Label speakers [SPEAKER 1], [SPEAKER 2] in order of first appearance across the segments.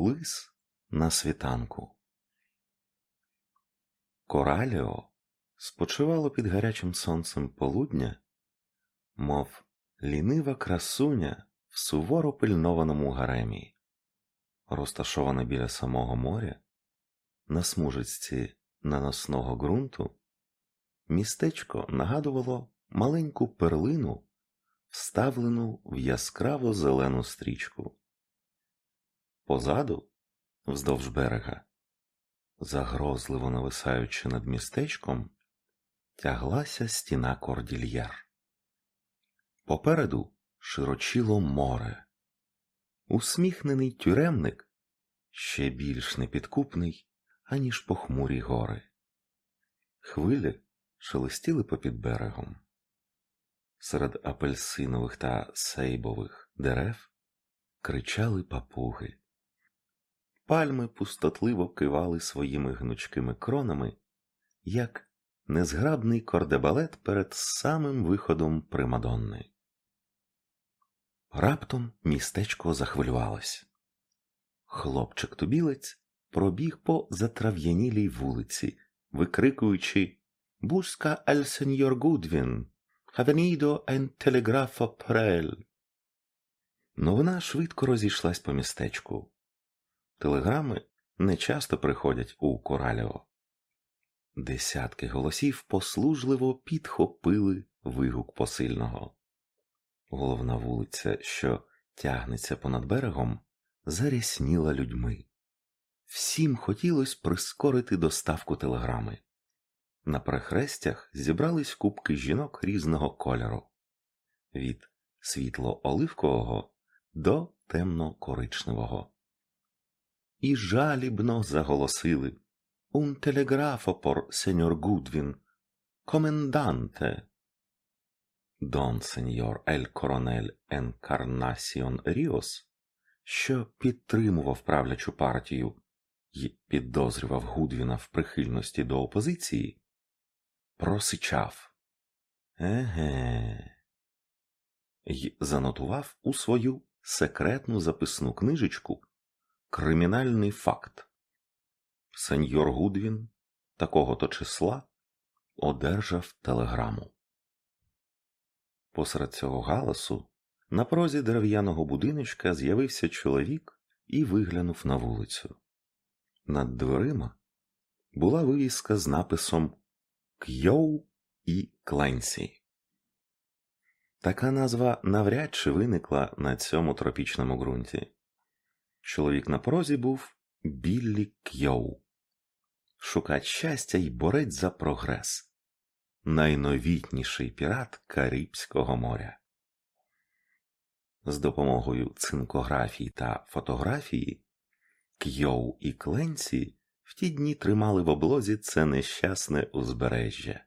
[SPEAKER 1] Лис на світанку. Кораліо спочивало під гарячим сонцем полудня, мов лінива красуня в суворо пильнованому гаремі, розташована біля самого моря, на смужечці наносного ґрунту, містечко нагадувало маленьку перлину, вставлену в яскраво зелену стрічку. Позаду, вздовж берега, загрозливо нависаючи над містечком, тяглася стіна кордільєр. Попереду широчило море. Усміхнений тюремник ще більш непідкупний, аніж похмурі гори. Хвилі шелестіли попід берегом. Серед апельсинових та сейбових дерев кричали папуги. Пальми пустотливо кивали своїми гнучкими кронами, як незграбний кордебалет перед самим виходом Примадонни. Раптом містечко захвилювалось. Хлопчик тубілець пробіг по затрав'янілій вулиці, викрикуючи Буска аль сеньор Гудвін, авенідо ен телеграфо прель. Новина швидко розійшлась по містечку. Телеграми не часто приходять у Кораліо. Десятки голосів послужливо підхопили вигук посильного. Головна вулиця, що тягнеться понад берегом, зарясніла людьми. Всім хотілося прискорити доставку телеграми. На перехрестях зібрались купки жінок різного кольору від світло оливкового до темно коричневого і жалібно заголосили «Un telegrafo por señor Гудвін, коменданте». Дон сеньор el coronel Енкарнасіон Ріос, що підтримував правлячу партію і підозрював Гудвіна в прихильності до опозиції, просичав Еге. й занотував у свою секретну записну книжечку Кримінальний факт. Сеньор Гудвін такого то числа одержав телеграму. Посеред цього галасу на прозі дерев'яного будиночка з'явився чоловік і виглянув на вулицю. Над дверима була вивіска з написом Кйоу і Кленсі. Така назва навряд чи виникла на цьому тропічному ґрунті. Чоловік на порозі був Біллі К'йоу, шукач щастя й борець за прогрес, найновітніший пірат Карибського моря. З допомогою цинкографії та фотографії К'йоу і Кленці в ті дні тримали в облозі це нещасне узбережжя.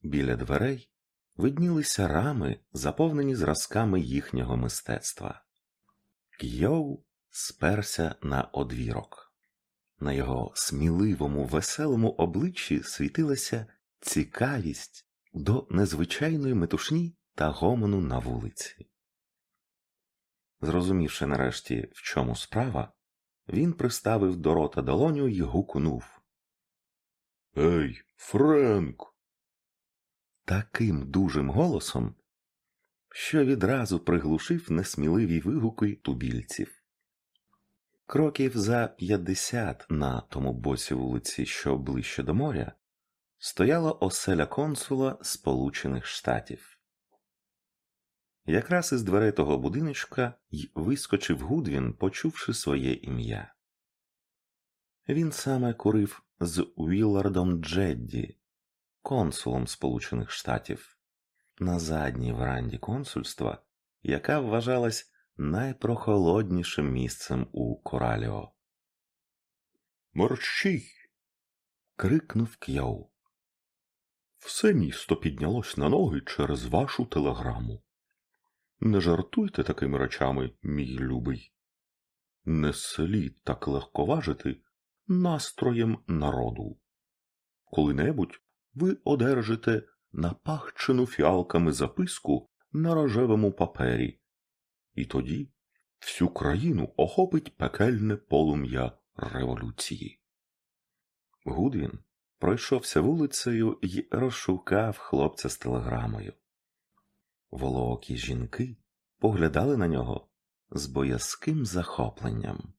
[SPEAKER 1] Біля дверей виднілися рами, заповнені зразками їхнього мистецтва. К'йоу сперся на одвірок. На його сміливому, веселому обличчі світилася цікавість до незвичайної метушні та гомону на вулиці. Зрозумівши нарешті, в чому справа, він приставив до рота долоню й гукнув Ей, Френк! Таким дужим голосом, що відразу приглушив несміливі вигуки тубільців. Кроків за п'ятдесят на тому боці вулиці, що ближче до моря, стояла оселя консула Сполучених Штатів. Якраз із дверей того будиночка й вискочив Гудвін, почувши своє ім'я. Він саме курив з Уіллардом Джедді, консулом Сполучених Штатів, на задній веранді консульства, яка вважалась найпрохолоднішим місцем у Кораліо. Мерщій. крикнув К'яу. Все місто піднялось на ноги через вашу телеграму. Не жартуйте такими речами, мій любий. Не слід так легковажити настроєм народу. Коли-небудь ви одержите напахчену фіалками записку на рожевому папері, і тоді всю країну охопить пекельне полум'я революції. Гудвін пройшовся вулицею і розшукав хлопця з телеграмою. Волоокі жінки поглядали на нього з боязким захопленням,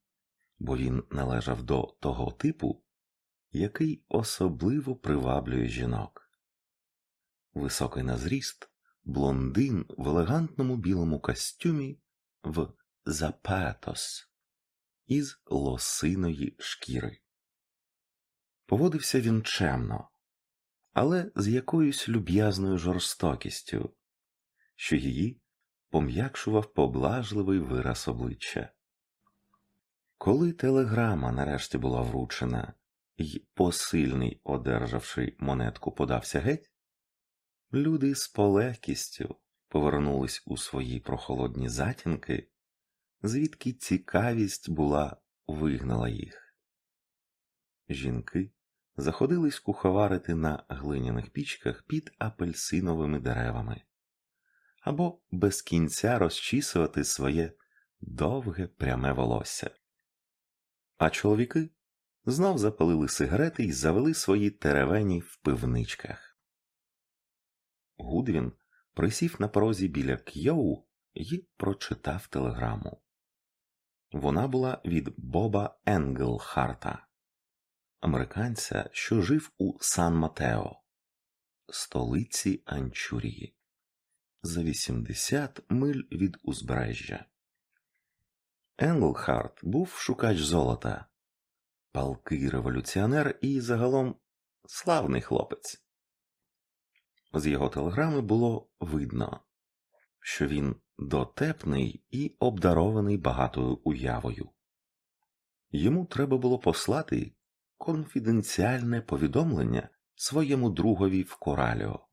[SPEAKER 1] бо він належав до того типу, який особливо приваблює жінок. Високий на зріст, блондин в елегантному білому костюмі в запетос із лосиної шкіри. Поводився він чемно, але з якоюсь люб'язною жорстокістю, що її пом'якшував поблажливий вираз обличчя. Коли телеграма нарешті була вручена, і посильний, одержавши монетку, подався геть, люди з полегкістю повернулись у свої прохолодні затінки, звідки цікавість була вигнала їх. Жінки заходились куховарити на глиняних пічках під апельсиновими деревами або без кінця розчісувати своє довге пряме волосся. А чоловіки знов запалили сигарети і завели свої теревені в пивничках. Гудвін присів на порозі біля Кйоу і прочитав телеграму. Вона була від Боба Енгелхарта, американця, що жив у Сан Матео, столиці Анчурії, за 80 миль від узбережжя. Енглхарт був шукач золота, палкий революціонер і загалом славний хлопець. З його телеграми було видно, що він дотепний і обдарований багатою уявою. Йому треба було послати конфіденціальне повідомлення своєму другові в Кораліо.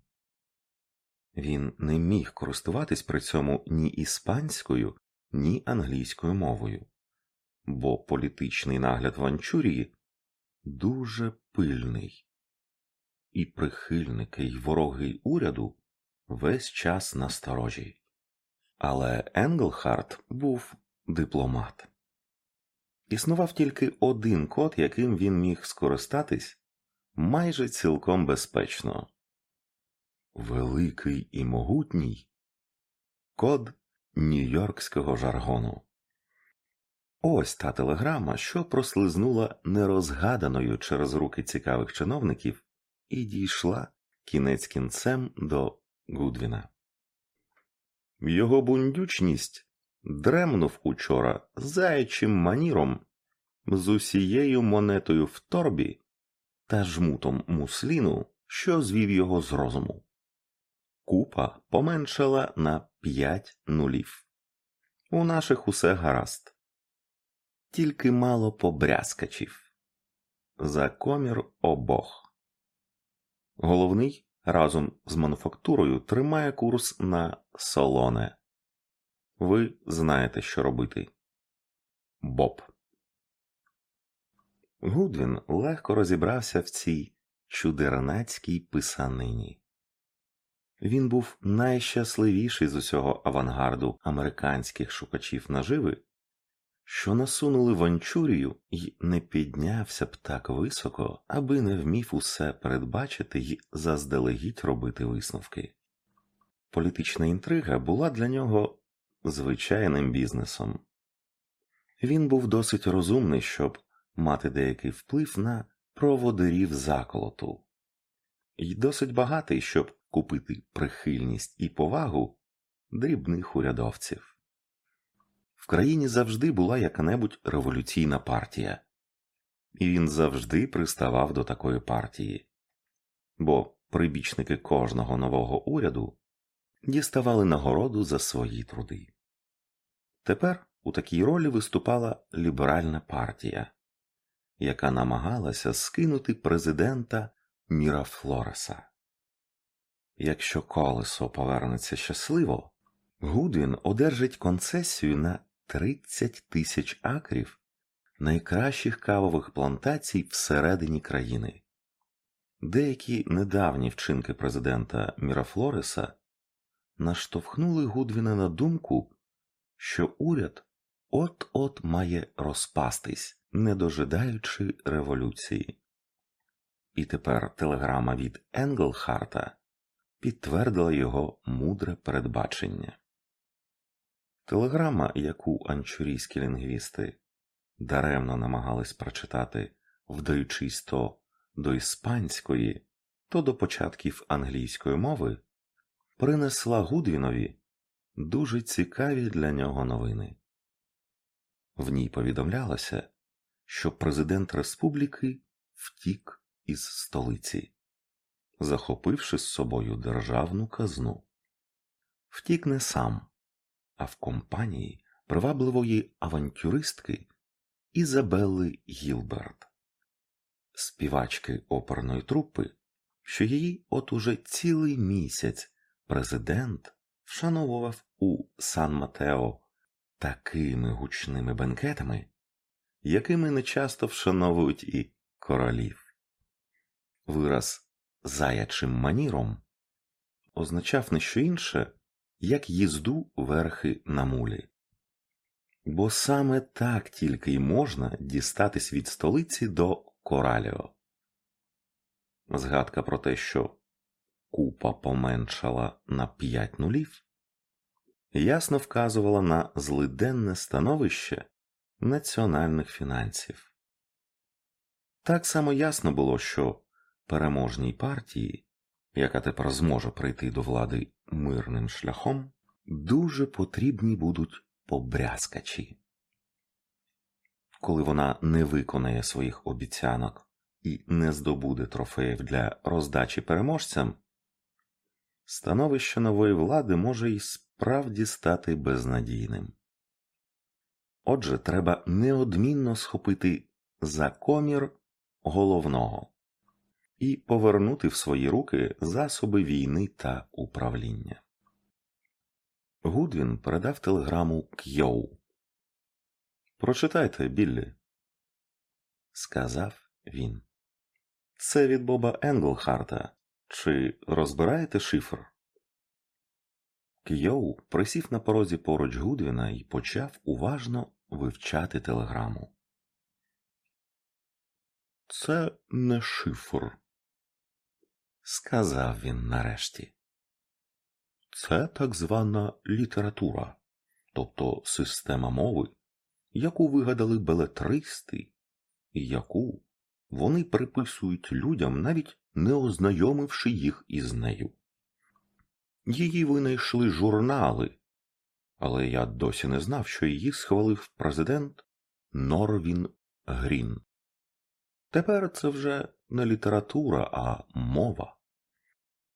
[SPEAKER 1] Він не міг користуватись при цьому ні іспанською, ні англійською мовою, бо політичний нагляд в Анчурії дуже пильний, і прихильники й вороги уряду весь час насторожі. Але Енглхарт був дипломат. Існував тільки один код, яким він міг скористатись майже цілком безпечно великий і могутній код нью-йоркського жаргону. Ось та телеграма, що прослизнула нерозгаданою через руки цікавих чиновників, і дійшла кінець кінцем до Гудвіна. Його бундючність дремнув учора заячим маніром з усією монетою в торбі та жмутом мусліну, що звів його з розуму. Купа поменшала на п'ять нулів. У наших усе гаразд, тільки мало побрязкачів. За комір обох. Головний разом з мануфактурою тримає курс на солоне. Ви знаєте, що робити. Боб. Гудвін легко розібрався в цій чудернацькій писанині. Він був найщасливіший з усього авангарду американських шукачів наживи, що насунули в Анчурію і не піднявся б так високо, аби не вмів усе передбачити й заздалегідь робити висновки. Політична інтрига була для нього звичайним бізнесом. Він був досить розумний, щоб мати деякий вплив на проводирів заколоту, і досить багатий, щоб купити прихильність і повагу дрібних урядовців. В країні завжди була яка-небудь революційна партія, і він завжди приставав до такої партії, бо прибічники кожного нового уряду діставали нагороду за свої труди. Тепер у такій ролі виступала ліберальна партія, яка намагалася скинути президента Міра Флореса. Якщо колесо повернеться щасливо, Гудвін одержить концесію на 30 тисяч акрів найкращих кавових плантацій всередині країни. Деякі недавні вчинки президента Мірафлореса наштовхнули Гудвіна на думку, що уряд от-от має розпастись, не дожидаючи революції. І тепер телеграма від Енглхарта підтвердила його мудре передбачення. Телеграма, яку анчурійські лінгвісти даремно намагались прочитати, вдаючись то до іспанської, то до початків англійської мови, принесла Гудвінові дуже цікаві для нього новини. В ній повідомлялося, що президент республіки втік із столиці, захопивши з собою державну казну. Втік не сам, а в компанії привабливої авантюристки Ізабелли Гілберт, співачки оперної трупи, що її от уже цілий місяць президент вшановував у Сан Матео такими гучними бенкетами, якими нечасто вшановують і королів. Вираз заячим маніром означав не що інше, як їзду верхи на мулі. Бо саме так тільки й можна дістатись від столиці до Кораліо. Згадка про те, що купа поменшала на п'ять нулів, ясно вказувала на злиденне становище національних фінансів. Так само ясно було, що переможній партії, яка тепер зможе прийти до влади мирним шляхом, дуже потрібні будуть побрязкачі. Коли вона не виконає своїх обіцянок і не здобуде трофеїв для роздачі переможцям, становище нової влади може і справді стати безнадійним. Отже, треба неодмінно схопити за комір головного і повернути в свої руки засоби війни та управління. Гудвін передав телеграму К'йоу. Прочитайте, Біллі, сказав він. Це від Боба Енглхарта. Чи розбираєте шифр? К'йоу присів на порозі поруч Гудвіна і почав уважно вивчати телеграму. Це не шифр, сказав він нарешті. Це так звана література, тобто система мови, яку вигадали белетристи, і яку вони приписують людям, навіть не ознайомивши їх із нею. Її винайшли журнали, але я досі не знав, що її схвалив президент Норвін Грін. Тепер це вже не література, а мова.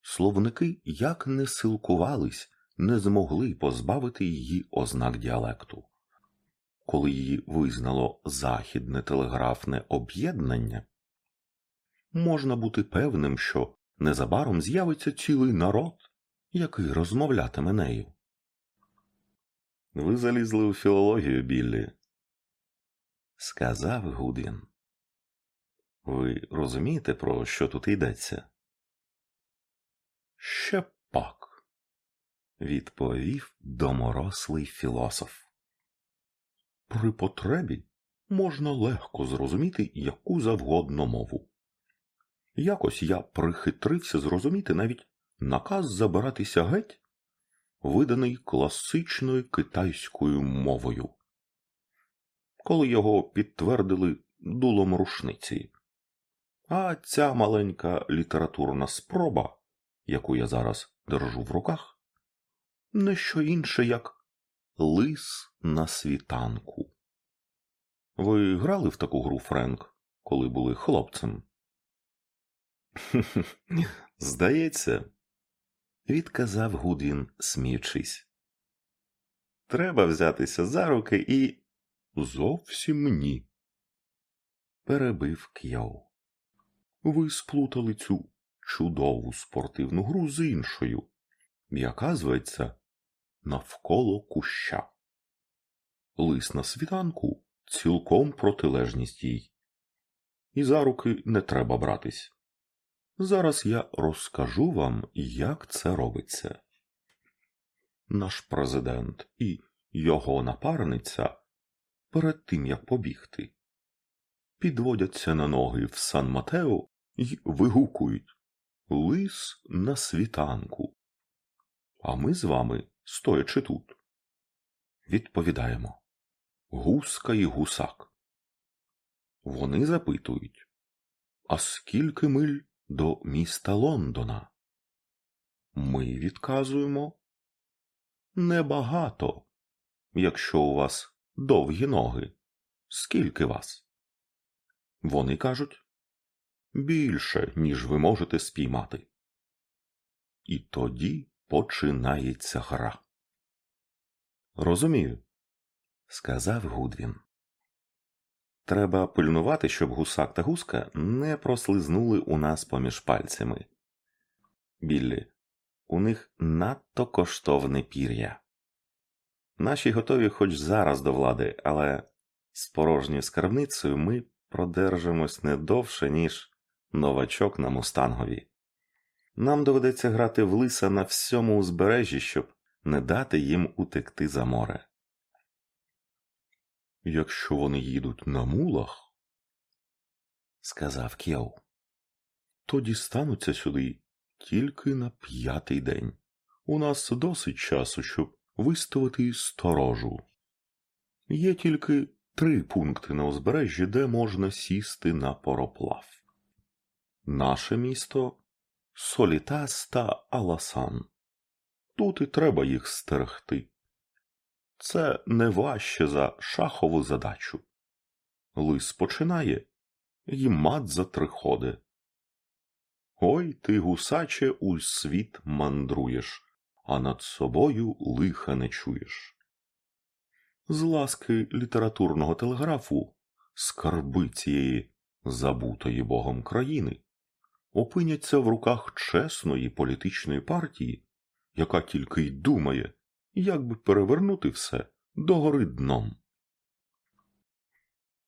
[SPEAKER 1] Словники як не силкувались, не змогли позбавити її ознак діалекту. Коли її визнало західне телеграфне об'єднання, можна бути певним, що незабаром з'явиться цілий народ, який розмовлятиме нею. Ви залізли у філологію, Біллі, сказав Гудвін. Ви розумієте, про що тут йдеться? Ще пак, відповів доморослий філософ. При потребі можна легко зрозуміти яку завгодно мову. Якось я прихитрився зрозуміти навіть наказ забиратися геть, виданий класичною китайською мовою, коли його підтвердили дулом рушниці. А ця маленька літературна спроба, яку я зараз держу в руках, не що інше, як лис на світанку. Ви грали в таку гру, Френк, коли були хлопцем? Здається, відказав Гудвін, сміючись. Треба взятися за руки і. Зовсім ні. Перебив К'яу. Ви сплутали цю чудову спортивну гру з іншою, яка зветься навколо куща. Лис на світанку цілком протилежність їй. І за руки не треба братись. Зараз я розкажу вам, як це робиться. Наш президент і його напарниця перед тим як побігти. Підводяться на ноги в Сан Матео і вигукують Лис на світанку. А ми з вами, стоячи тут, відповідаємо Гуска і гусак. Вони запитують А скільки миль до міста Лондона? Ми відказуємо Небагато, якщо у вас довгі ноги. Скільки вас? Вони кажуть більше, ніж ви можете спіймати. І тоді починається гра. Розумію, сказав Гудвін. Треба пильнувати, щоб гусак та гуска не прослизнули у нас поміж пальцями. Біллі, у них надто коштовне пір'я. Наші готові хоч зараз до влади, але з порожньою скарбницею ми продержимось не довше, ніж новачок на мустангові. Нам доведеться грати в лиса на всьому узбережжі, щоб не дати їм утекти за море. Якщо вони їдуть на мулах, сказав Кєв, то дістануться сюди тільки на п'ятий день. У нас досить часу, щоб виставити сторожу. Є тільки три пункти на узбережжі, де можна сісти на пароплав. Наше місто Солітас та Аласан. Тут і треба їх стерегти. Це не важче за шахову задачу. Лис починає, і мат за три ходи. Ой ти, гусаче, у світ мандруєш, а над собою лиха не чуєш. З ласки літературного телеграфу скарби цієї забутої богом країни опиняться в руках чесної політичної партії, яка тільки й думає, як би перевернути все догори дном.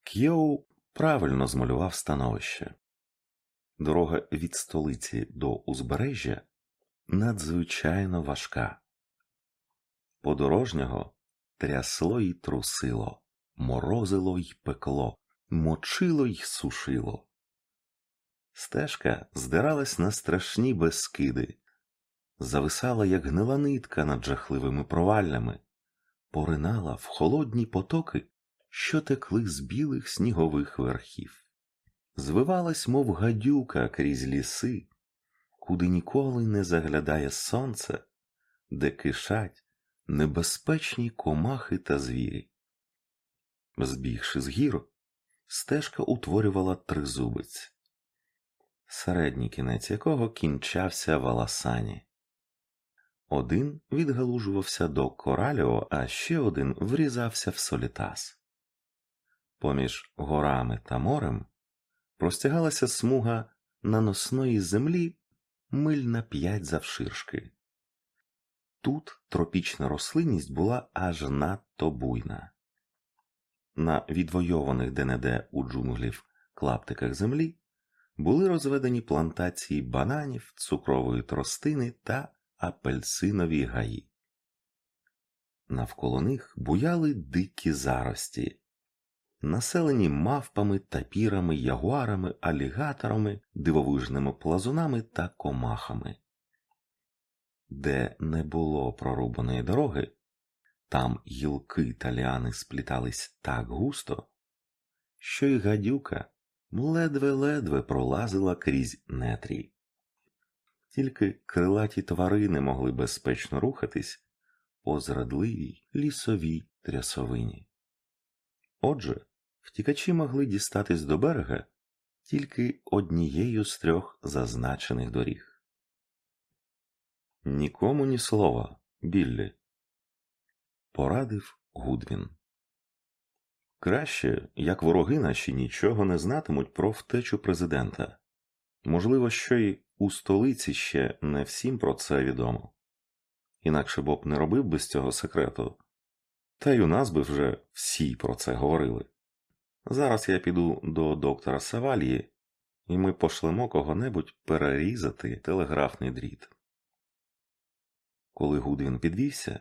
[SPEAKER 1] К'єу правильно змалював становище. Дорога від столиці до узбережжя надзвичайно важка. Подорожнього трясло й трусило, морозило й пекло, мочило й сушило. Стежка здиралась на страшні безкиди, зависала, як гнила нитка над жахливими проваллями, поринала в холодні потоки, що текли з білих снігових верхів. Звивалась, мов гадюка крізь ліси, куди ніколи не заглядає сонце, де кишать небезпечні комахи та звірі. Збігши з гір, стежка утворювала тризубець, середній кінець якого кінчався в Аласані. Один відгалужувався до Кораліо, а ще один врізався в Солітас. Поміж горами та морем простягалася смуга наносної землі миль на п'ять завширшки. Тут тропічна рослинність була аж надто буйна. На відвойованих де-не-де у джунглів клаптиках землі були розведені плантації бананів, цукрової тростини та апельсинові гаї. Навколо них буяли дикі зарості, населені мавпами, тапірами, ягуарами, алігаторами, дивовижними плазунами та комахами. Де не було прорубаної дороги, там гілки та ліани сплітались так густо, що й гадюка ледве-ледве пролазила крізь нетрій. Тільки крилаті тварини могли безпечно рухатись по зрадливій лісовій трясовині. Отже, втікачі могли дістатись до берега тільки однією з трьох зазначених доріг. Нікому ні слова, Біллі, порадив Гудвін. Краще, як вороги наші нічого не знатимуть про втечу президента. Можливо, що й у столиці ще не всім про це відомо. Інакше Боб не робив без цього секрету, та й у нас би вже всі про це говорили. Зараз я піду до доктора Савалії, і ми пошлемо кого-небудь перерізати телеграфний дріт. Коли Гудвін підвівся,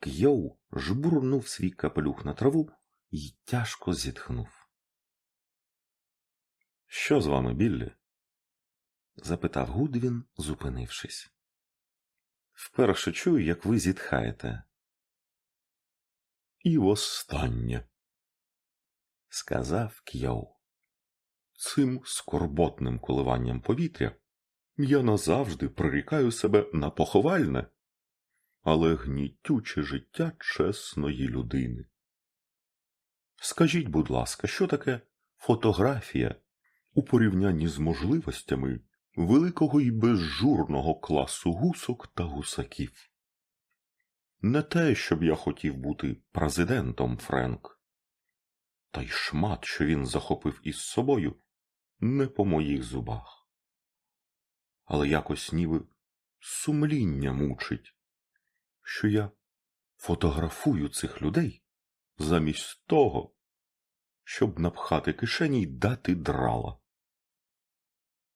[SPEAKER 1] Кйоу жбурнув свій капелюх на траву і тяжко зітхнув. Що з вами, Біллі? запитав Гудвін, зупинившись. Вперше чую, як ви зітхаєте. І востаннє, сказав К'яу. Цим скорботним коливанням повітря я назавжди прирікаю себе на поховальне, але гнітюче життя чесної людини. Скажіть, будь ласка, що таке фотографія у порівнянні з можливостями великого і безжурного класу гусок та гусаків? Не те, щоб я хотів бути президентом Френк, та й шмат, що він захопив із собою, не по моїх зубах. Але якось ніби сумління мучить, що я фотографую цих людей замість того, щоб напхати кишені й дати драла.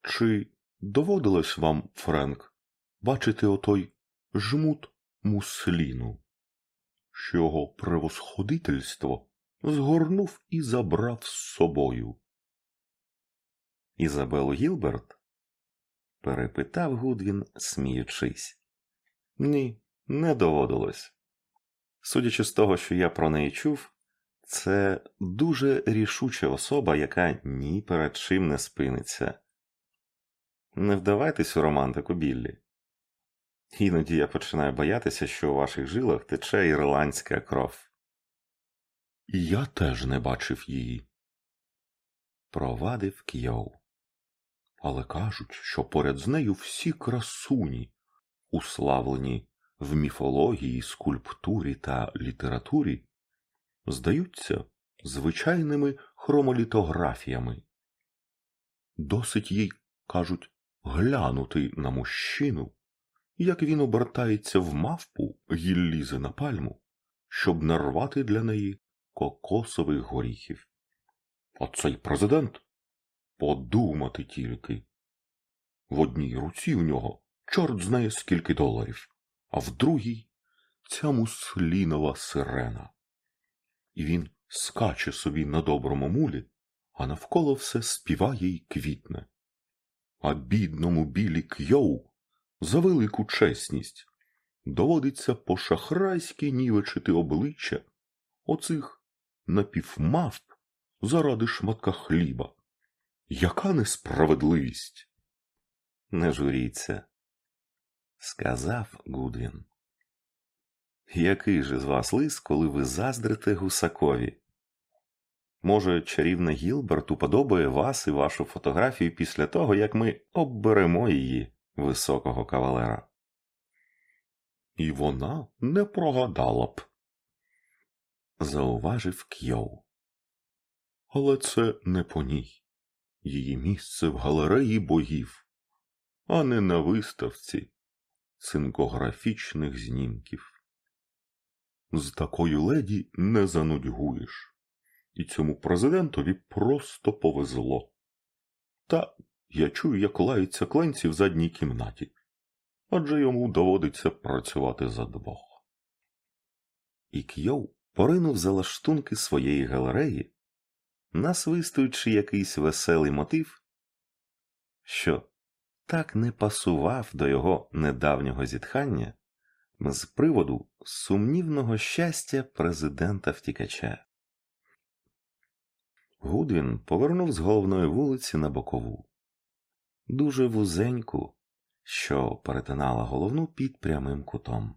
[SPEAKER 1] Чи доводилось вам, Френк, бачити отой жмут мусліну, що його превосходительство згорнув і забрав з собою? Ізабелу Гілберт? перепитав Гудвін, сміючись. Ні, не доводилось. Судячи з того, що я про неї чув, це дуже рішуча особа, яка ні перед чим не спиниться. Не вдавайтесь у романтику Біллі. Іноді я починаю боятися, що у ваших жилах тече ірландська кров. Я теж не бачив її, провадив Кйоу. Але кажуть, що поряд з нею всі красуні, уславлені в міфології, скульптурі та літературі, здаються звичайними хромолітографіями. Досить їй, кажуть, глянути на мужчину, як він обертається в мавпу й лізе на пальму, щоб нарвати для неї кокосових горіхів. А цей президент подумати тільки. В одній руці в нього чорт знає скільки доларів, а в другій ця муслінова сирена. І він скаче собі на доброму мулі, а навколо все співає й квітне. А бідному білі кйоу за велику чесність доводиться по шахрайськи нівечити обличчя оцих напівмавп заради шматка хліба. Яка несправедливість? Не журіться, сказав Гудвін. Який же з вас лис, коли ви заздрите гусакові? Може, чарівна Гілберт уподобає вас і вашу фотографію після того, як ми обберемо її, високого кавалера? І вона не прогадала б, зауважив Кьоу. Але це не по ній. Її місце в галереї богів, а не на виставці цинкографічних знімків. З такою леді не занудьгуєш, і цьому президентові просто повезло. Та я чую, як лаються кленці в задній кімнаті, адже йому доводиться працювати за двох. І Кйоу поринув за лаштунки своєї галереї, насвистуючи якийсь веселий мотив, що так не пасував до його недавнього зітхання з приводу сумнівного щастя президента втікача. Гудвін повернув з головної вулиці на бокову, дуже вузеньку, що перетинала головну під прямим кутом.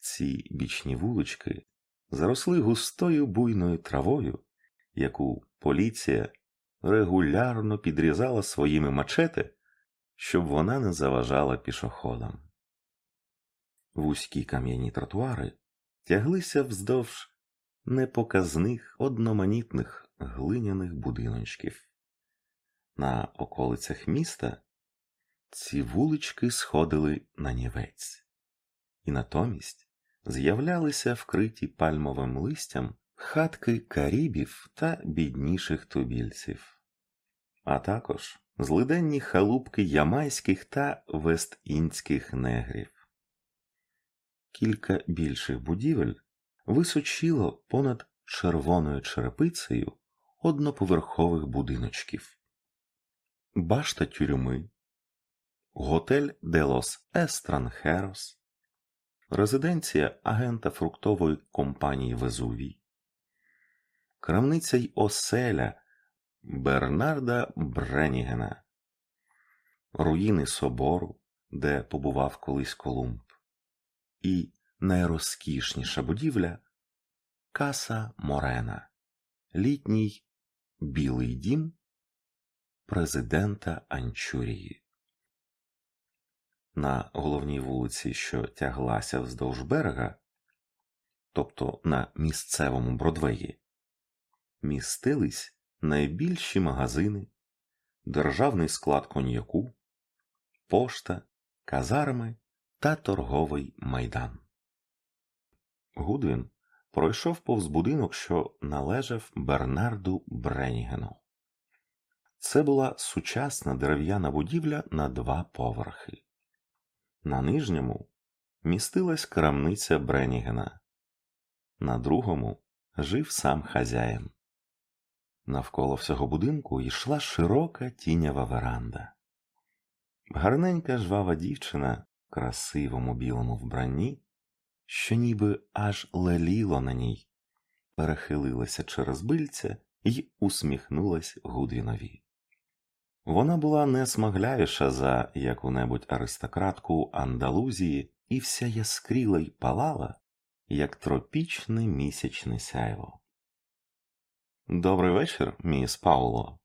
[SPEAKER 1] Ці бічні вулички заросли густою буйною травою, яку поліція регулярно підрізала своїми мачети, щоб вона не заважала пішоходам. Вузькі кам'яні тротуари тяглися вздовж непоказних одноманітних глиняних будиночків. На околицях міста ці вулички сходили на нівець, і натомість з'являлися вкриті пальмовим листям хатки карібів та бідніших тубільців, а також злиденні халупки ямайських та вестінських негрів. Кілька більших будівель височило понад червоною черепицею одноповерхових будиночків, башта тюрми, готель де лос Естранхерос, резиденція агента фруктової компанії Везувій, крамниця й оселя Бернарда Бренігена, руїни собору, де побував колись Колумб, і найрозкішніша будівля Каса Морена, літній білий дім президента Анчурії. На головній вулиці, що тяглася вздовж берега, тобто на місцевому Бродвеї, містились найбільші магазини, державний склад коньяку, пошта, казарми та торговий майдан. Гудвін пройшов повз будинок, що належав Бернарду Бренігену. Це була сучасна дерев'яна будівля на два поверхи. На нижньому містилась крамниця Бренігена, на другому жив сам хазяїн. Навколо всього будинку йшла широка тінява веранда. Гарненька жвава дівчина красивому білому вбранні, що ніби аж леліло на ній, перехилилася через бильця і усміхнулась Гудвінові. Вона була не смаглявіша за яку-небудь аристократку Андалузії і вся яскріла й палала, як тропічне місячне сяйво. Добрий вечір, міс Пауло,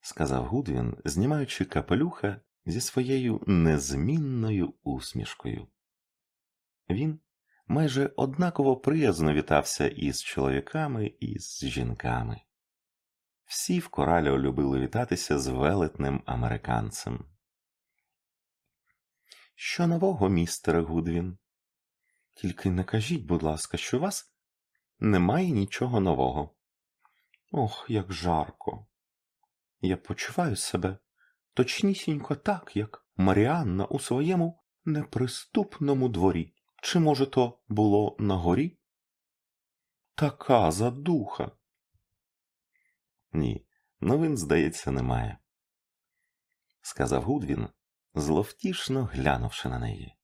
[SPEAKER 1] сказав Гудвін, знімаючи капелюха зі своєю незмінною усмішкою. Він майже однаково приязно вітався із чоловіками і з жінками. Всі в кораліо любили вітатися з велетним американцем. Що нового, містере Гудвін? Тільки не кажіть, будь ласка, що у вас немає нічого нового. Ох, як жарко. Я почуваю себе точнісінько так, як Маріанна у своєму неприступному дворі. Чи, може, то було на горі? Така задуха. Ні, новин, здається, немає, сказав Гудвін, зловтішно глянувши на неї.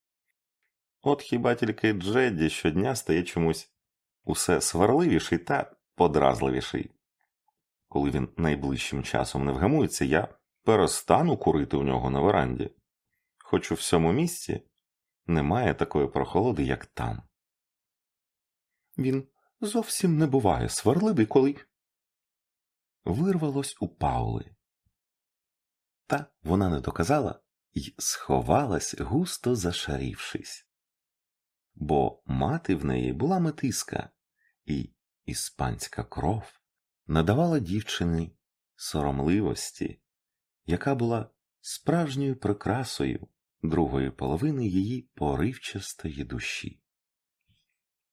[SPEAKER 1] От хіба тільки Джедді щодня стає чомусь усе сварливіший та подразливіший. Коли він найближчим часом не вгамується, я перестану курити у нього на веранді, хоч у всьому місці немає такої прохолоди, як там. Він зовсім не буває сварливий, коли вирвалось у Паули. Та вона не доказала і сховалась, густо зашарівшись. Бо мати в неї була метиска, і іспанська кров надавала дівчині соромливості, яка була справжньою прикрасою другої половини її поривчастої душі.